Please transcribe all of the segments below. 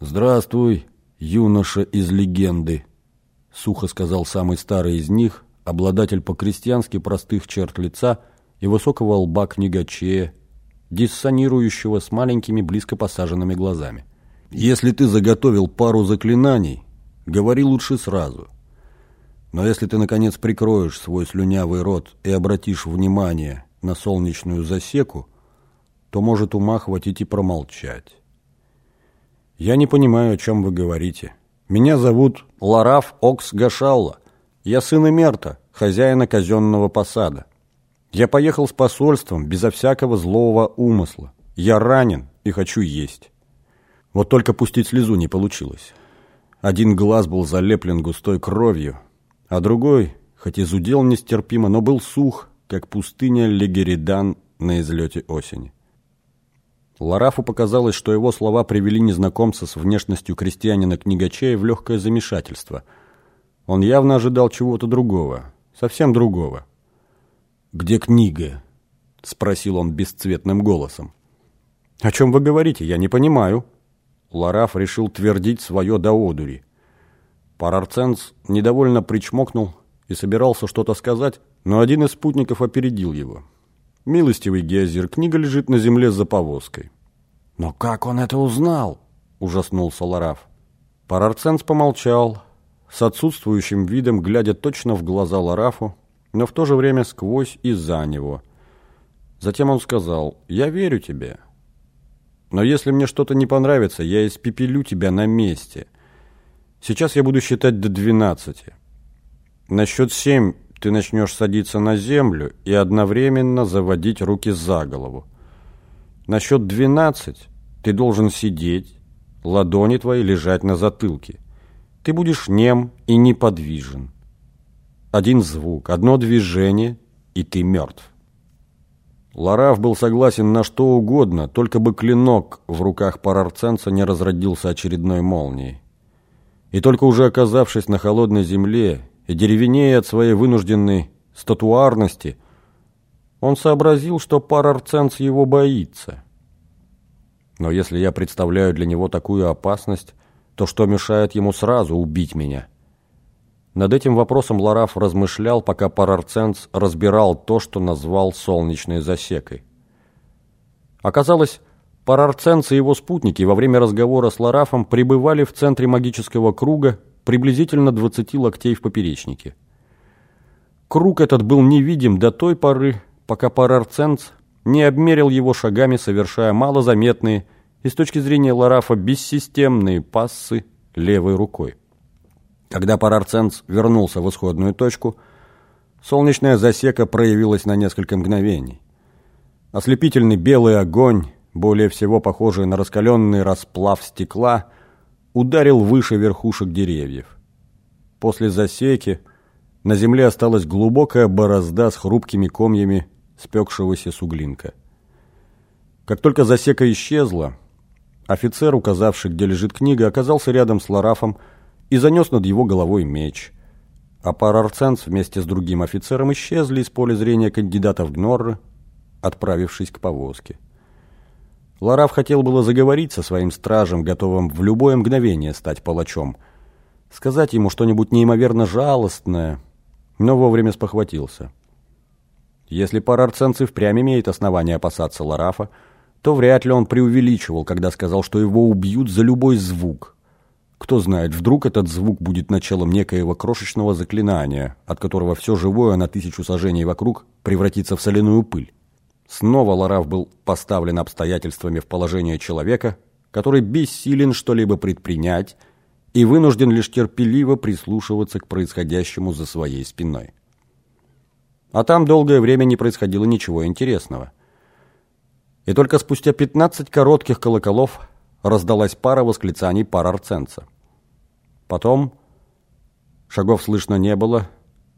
«Здравствуй, юноша из легенды», — сухо сказал самый старый из них, обладатель по-крестьянски простых черт лица и высокого лба книгачея, диссонирующего с маленькими близко посаженными глазами. «Если ты заготовил пару заклинаний, говори лучше сразу. Но если ты, наконец, прикроешь свой слюнявый рот и обратишь внимание на солнечную засеку, то может ума хватить и промолчать. Я не понимаю, о чем вы говорите. Меня зовут Лараф Окс Гашалла. Я сын Эмерта, хозяина казенного посада. Я поехал с посольством безо всякого злого умысла. Я ранен и хочу есть. Вот только пустить слезу не получилось. Один глаз был залеплен густой кровью, а другой, хоть и зудел нестерпимо, но был сух, как пустыня Легеридан на излете осени. Ларафу показалось, что его слова привели незнакомца с внешностью крестьянина-книгачея в легкое замешательство. Он явно ожидал чего-то другого, совсем другого. «Где книга?» — спросил он бесцветным голосом. «О чем вы говорите? Я не понимаю». Лараф решил твердить свое до одури. Парарценс недовольно причмокнул и собирался что-то сказать, но один из спутников опередил его. «Милостивый Геозир, книга лежит на земле за повозкой». «Но как он это узнал?» – ужаснулся Лараф. Парарценс помолчал, с отсутствующим видом, глядя точно в глаза Ларафу, но в то же время сквозь и за него. Затем он сказал, «Я верю тебе, но если мне что-то не понравится, я испепелю тебя на месте. Сейчас я буду считать до двенадцати. На счет семь ты начнешь садиться на землю и одновременно заводить руки за голову. На счет двенадцать ты должен сидеть, ладони твои лежать на затылке. Ты будешь нем и неподвижен. Один звук, одно движение, и ты мертв. Лараф был согласен на что угодно, только бы клинок в руках парарценца не разродился очередной молнией. И только уже оказавшись на холодной земле и деревенея от своей вынужденной статуарности, он сообразил, что Парарценс его боится. Но если я представляю для него такую опасность, то что мешает ему сразу убить меня? Над этим вопросом Лараф размышлял, пока Парарценс разбирал то, что назвал солнечной засекой. Оказалось, Парарценс и его спутники во время разговора с Ларафом пребывали в центре магического круга приблизительно 20 локтей в поперечнике. Круг этот был невидим до той поры, пока Парарценц не обмерил его шагами, совершая малозаметные и с точки зрения Ларафа бессистемные пассы левой рукой. Когда Парарценц вернулся в исходную точку, солнечная засека проявилась на несколько мгновений. Ослепительный белый огонь, более всего похожий на раскаленный расплав стекла, ударил выше верхушек деревьев. После засеки на земле осталась глубокая борозда с хрупкими комьями спекшегося суглинка. Как только засека исчезла, офицер, указавший, где лежит книга, оказался рядом с Ларафом и занес над его головой меч. А Парарценс вместе с другим офицером исчезли из поля зрения кандидата в Гнорры, отправившись к повозке. Лараф хотел было заговорить со своим стражем, готовым в любое мгновение стать палачом, сказать ему что-нибудь неимоверно жалостное, но вовремя спохватился. Если парарценцы впрямь имеет основания опасаться Ларафа, то вряд ли он преувеличивал, когда сказал, что его убьют за любой звук. Кто знает, вдруг этот звук будет началом некоего крошечного заклинания, от которого все живое на тысячу сажений вокруг превратится в соляную пыль. Снова Лараф был поставлен обстоятельствами в положение человека, который бессилен что-либо предпринять и вынужден лишь терпеливо прислушиваться к происходящему за своей спиной. А там долгое время не происходило ничего интересного. И только спустя 15 коротких колоколов раздалась пара восклицаний парарценца. Потом шагов слышно не было,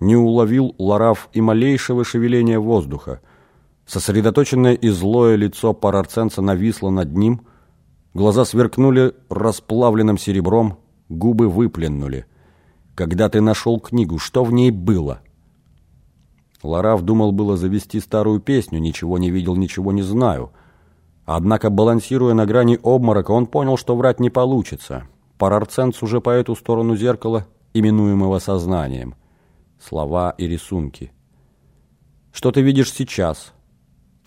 не уловил Лараф и малейшего шевеления воздуха – Сосредоточенное и злое лицо парарценца нависло над ним, глаза сверкнули расплавленным серебром, губы выплюнули. «Когда ты нашел книгу, что в ней было?» Лараф думал было завести старую песню «Ничего не видел, ничего не знаю», Однако, балансируя на грани обморока, он понял, что врать не получится. Парарценц уже по эту сторону зеркала, именуемого сознанием. Слова и рисунки. «Что ты видишь сейчас?»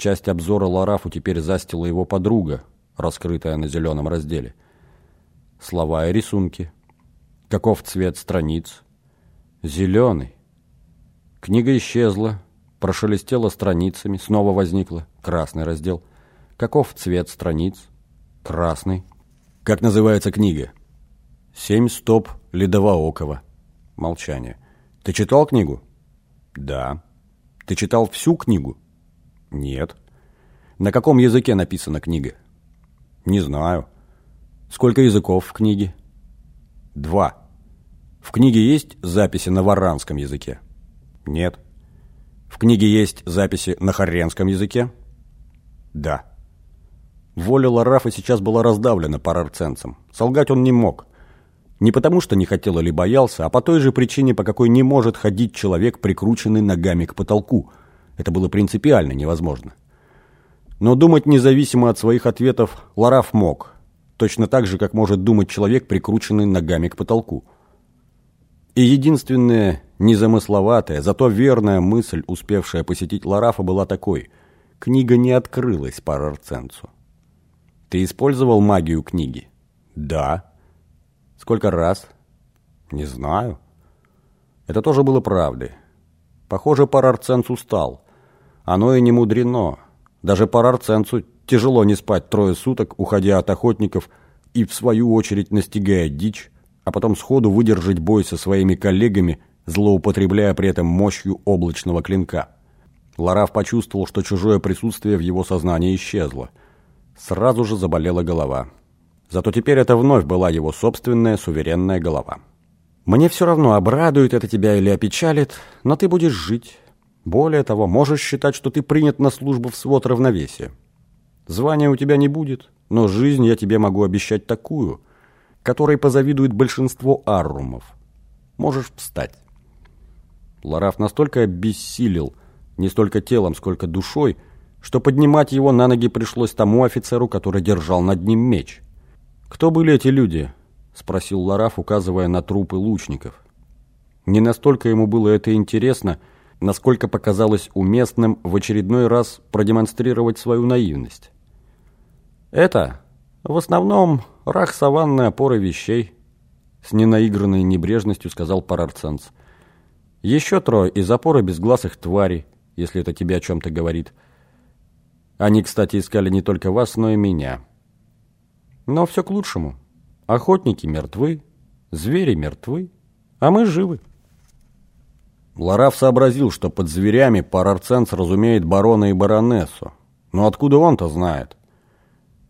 Часть обзора Ларафу теперь застила его подруга, раскрытая на зеленом разделе. Слова и рисунки. Каков цвет страниц? Зеленый. Книга исчезла, прошелестела страницами, снова возникла. Красный раздел. Каков цвет страниц? Красный. Как называется книга? Семь стоп Ледовоокова. Молчание. Ты читал книгу? Да. Ты читал всю книгу? Нет. На каком языке написана книга? Не знаю. Сколько языков в книге? Два. В книге есть записи на варанском языке? Нет. В книге есть записи на хорренском языке? Да. Воля Ларафа сейчас была раздавлена парарценцем. Солгать он не мог. Не потому, что не хотел или боялся, а по той же причине, по какой не может ходить человек, прикрученный ногами к потолку. Это было принципиально невозможно. Но думать независимо от своих ответов Лараф мог. Точно так же, как может думать человек, прикрученный ногами к потолку. И единственная незамысловатая, зато верная мысль, успевшая посетить Ларафа, была такой. Книга не открылась Парарценцу. «Ты использовал магию книги?» «Да». «Сколько раз?» «Не знаю». Это тоже было правдой. Похоже, Парарценц устал. Оно и не мудрено. Даже Парарценцу тяжело не спать трое суток, уходя от охотников и, в свою очередь, настигая дичь, а потом сходу выдержать бой со своими коллегами, злоупотребляя при этом мощью облачного клинка. Лараф почувствовал, что чужое присутствие в его сознании исчезло. Сразу же заболела голова. Зато теперь это вновь была его собственная суверенная голова. «Мне все равно, обрадует это тебя или опечалит, но ты будешь жить. Более того, можешь считать, что ты принят на службу в свод равновесия. Звания у тебя не будет, но жизнь я тебе могу обещать такую – которой позавидует большинство аррумов. Можешь встать. Лараф настолько обессилел, не столько телом, сколько душой, что поднимать его на ноги пришлось тому офицеру, который держал над ним меч. «Кто были эти люди?» — спросил Лараф, указывая на трупы лучников. Не настолько ему было это интересно, насколько показалось уместным в очередной раз продемонстрировать свою наивность. «Это в основном рах саванной опоры вещей, с ненаигранной небрежностью сказал Парарценц. Еще трое из опоры безгласых тварей, если это тебе о чем-то говорит. Они, кстати, искали не только вас, но и меня. Но все к лучшему. Охотники мертвы, звери мертвы, а мы живы. Лараф сообразил, что под зверями Парарценц разумеет барона и баронессу. Но откуда он-то знает?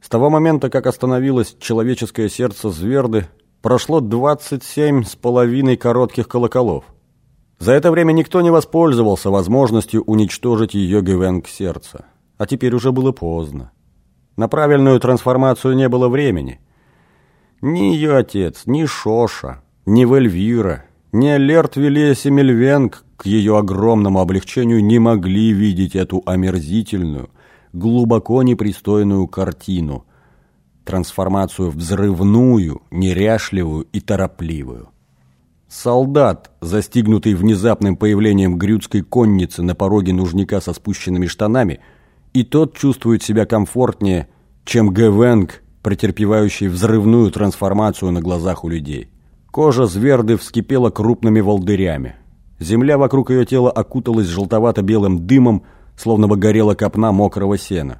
С того момента, как остановилось человеческое сердце Зверды, прошло 27 с половиной коротких колоколов. За это время никто не воспользовался возможностью уничтожить ее Гвенг сердца. А теперь уже было поздно. На правильную трансформацию не было времени. Ни ее отец, ни Шоша, ни Вельвира, ни Алерт Вилия Семельвенг к ее огромному облегчению не могли видеть эту омерзительную – глубоко непристойную картину, трансформацию взрывную, неряшливую и торопливую. Солдат, застигнутый внезапным появлением грюдской конницы на пороге нужника со спущенными штанами, и тот чувствует себя комфортнее, чем Гевенг, претерпевающий взрывную трансформацию на глазах у людей. Кожа зверды вскипела крупными волдырями. Земля вокруг ее тела окуталась желтовато-белым дымом, словно бы горела копна мокрого сена.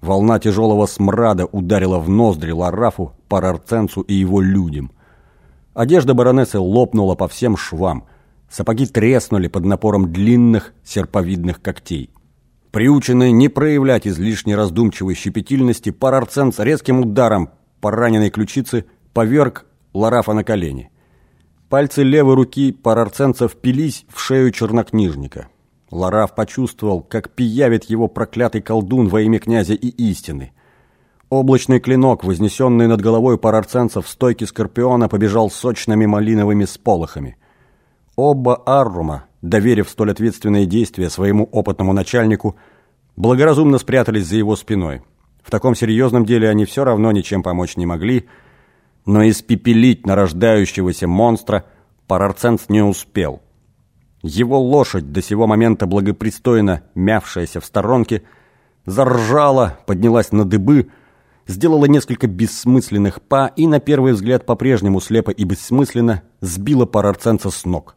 Волна тяжелого смрада ударила в ноздри Ларафу, Парарценцу и его людям. Одежда баронессы лопнула по всем швам. Сапоги треснули под напором длинных серповидных когтей. Приученный не проявлять излишней раздумчивой щепетильности, Парарценц резким ударом по раненой ключице поверг Ларафа на колени. Пальцы левой руки Парарценца впились в шею чернокнижника. Лараф почувствовал, как пиявит его проклятый колдун во имя князя и истины. Облачный клинок, вознесенный над головой парарценца в стойке скорпиона, побежал сочными малиновыми сполохами. Оба Аррума, доверив столь ответственные действия своему опытному начальнику, благоразумно спрятались за его спиной. В таком серьезном деле они все равно ничем помочь не могли, но испепелить нарождающегося монстра Парарцент не успел. Его лошадь, до сего момента благопристойно мявшаяся в сторонке, заржала, поднялась на дыбы, сделала несколько бессмысленных па и, на первый взгляд, по-прежнему слепо и бессмысленно, сбила Парарценца с ног.